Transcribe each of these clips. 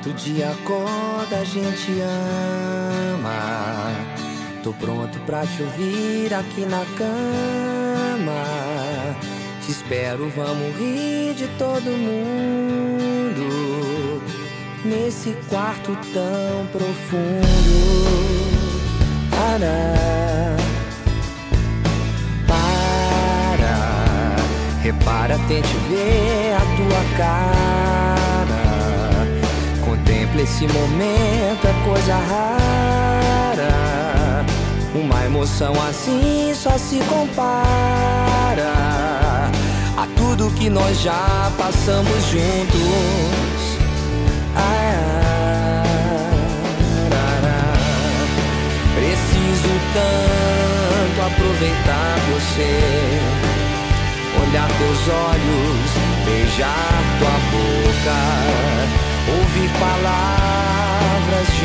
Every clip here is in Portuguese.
Enquanto o dia acorda, a gente ama. Tô pronto pra te ouvir aqui na cama. Te espero, vamos rir de todo mundo. Nesse quarto tão profundo. Para, para, repara, tente ver a tua cara. Esse momento, é coisa rara. Uma emoção assim só se compara a tudo que nós já passamos juntos. Preciso tanto aproveitar você, olhar teus olhos, beijar tua boca, ouvir palavras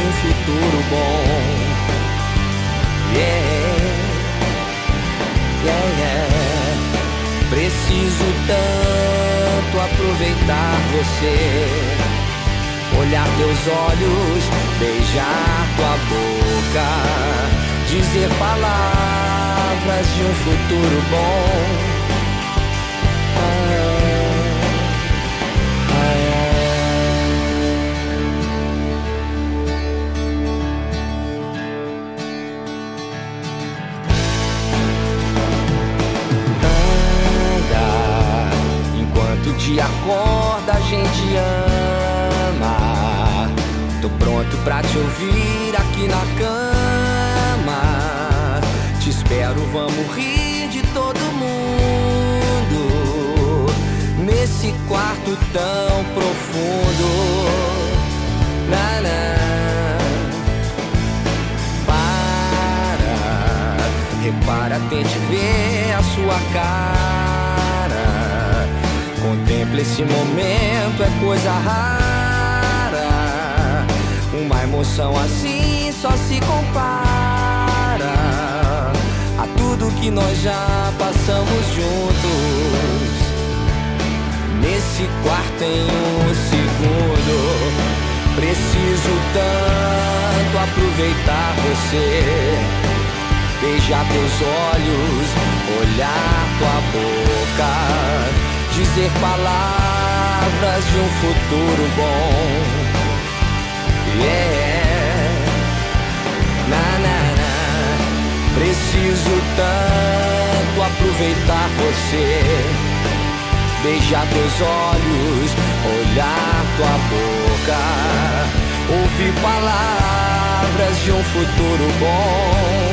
um futuro bom. Yeah, yeah, yeah. Preciso tanto aproveitar você olhar teus olhos, beijar tua boca, dizer palavras de um futuro bom. Enquanto o dia acorda, a gente ama. Tô pronto pra te ouvir aqui na cama. Te espero, vamos rir de todo mundo. Nesse quarto tão profundo. Na, na. Para, repara, tente ver a sua cara. Contempla esse momento, é coisa rara. Uma emoção assim só se compara a tudo que nós já passamos juntos. Nesse quarto em um segundo, preciso tanto aproveitar você. Beijar teus olhos, olhar tua boca, dizer palavras de um futuro bom. Yeah, na na na, preciso tanto aproveitar você. Beijar teus olhos, olhar tua boca, ouvir palavras de um futuro bom.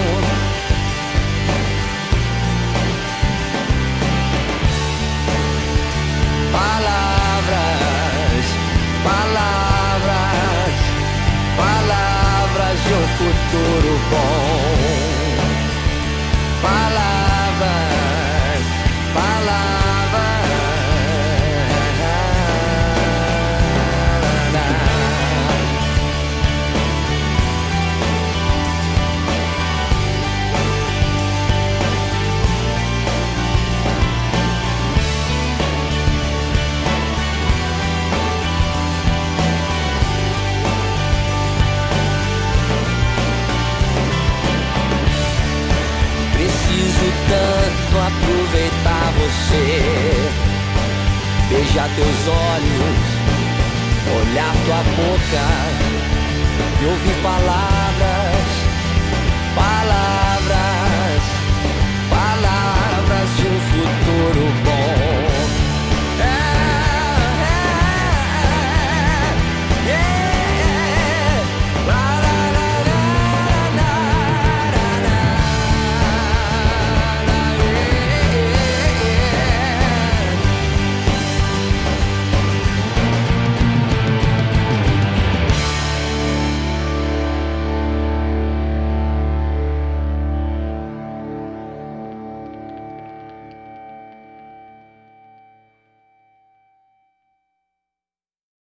Aproveitar você, beijar teus olhos, olhar tua boca e ouvir palavras